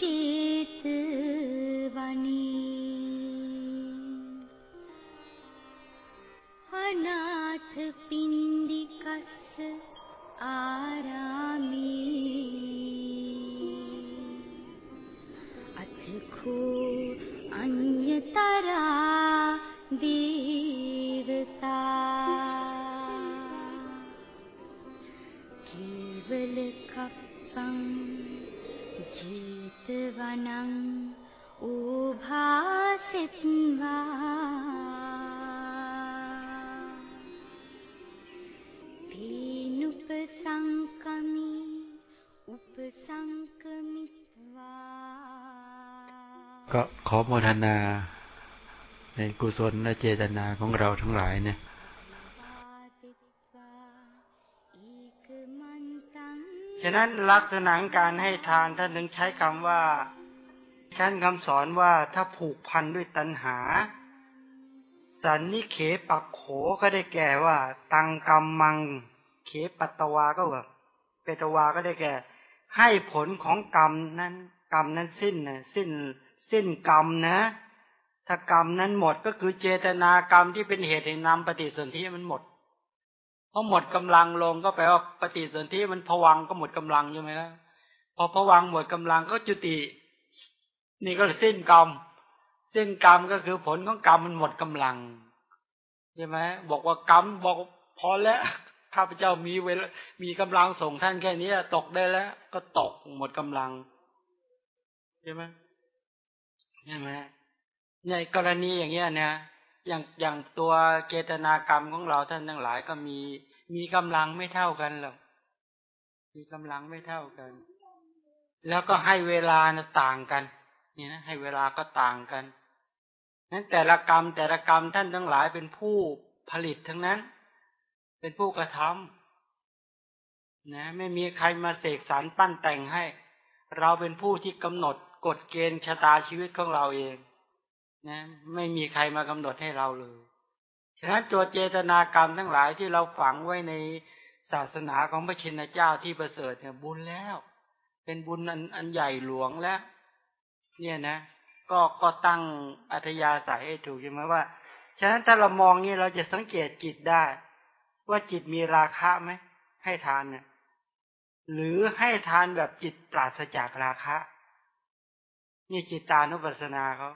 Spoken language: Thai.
जे वनि अनाथ पिण्डि आरामे अथ खो अन्यतरा දීවතා කීවල කප්පං ජීතවනං ඕභාසිත්වා තීනුපසංකමි උපසංකමිත්වා ก็ขอโมทนา ในกุศลและเจตนาของเราทั้งหลายเนี่ยฉะนั้นลักษณะการให้ทานท่านถึงใช้คำว่าชั้นคำสอนว่าถ้าผูกพันด้วยตัณหา สันนิเขปักโขก็ได้แก่ว่า ตังกรรมมัง เขปัตวาก็แบบเปตวาก็ได้แก่ ให้ผลของกรรมนั้น กรรมนั้นสิ้นนะสิ้น สิ้นกรรมนะ ถ้ากรรมนั้นหมดก็คือเจตนากรรมที่เป็นเหตุให้นำปฏิสนธิมันหมดพอหมดกำลังลงก็แปลว่าปฏิสนธิมันผวังก็หมดกำลังใช่ไหมครับพอผวังหมดกำลังก็จุติ นี่ก็สิ้นกรรมสิ้นกรรมก็คือผลของกรรมมันหมดกำลังใช่ไหมบอกว่ากรรมบอกพอแล้วข้าพเจ้ามีเวลามีกำลังส่งท่านแค่นี้ตกได้แล้ว ก็ตกหมดกำลังใช่ไหมใช่ไหม ในกรณีอย่างเงี้ยนี่ยอย่างอย่างตัวเจตนากรรมของเราท่านทั้งหลายก็มีมีกำลังไม่เท่ากันหรอกมีกำลังไม่เท่ากัน แล้วก็ให้เวลานะต่างกันนี่นะให้เวลาก็ต่างกันนั้นแต่ละกรรมแต่ละกรรมท่านทั้งหลายเป็นผู้ผลิตทั้งนั้น เป็นผู้กระทำนะไม่มีใครมาเสกสรรปั้นแต่งให้ เราเป็นผู้ที่กำหนดกฎเกณฑ์ชะตาชีวิตของเราเอง นะไม่มีใครมากำหนดให้เราเลยฉะนั้นตัวเจตนากรรมทั้งหลายที่เราฝังไว้ในศาสนาของพระชินเจ้าที่ประเสริฐเนี่ยบุญแล้ว เป็นบุญอันอันใหญ่หลวงแล้ว เนี่ยนะ ก็ก็ตั้งอัธยาศัยให้ถูกใช่ไหมว่า ฉะนั้นถ้าเรามองนี่เราจะสังเกตจิตได้ ว่าจิตมีราคะไหมให้ทานเนี่ยหรือให้ทานแบบจิตปราศจากราคะ นี่จิตตานุปัสสนาเขา